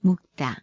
묵다.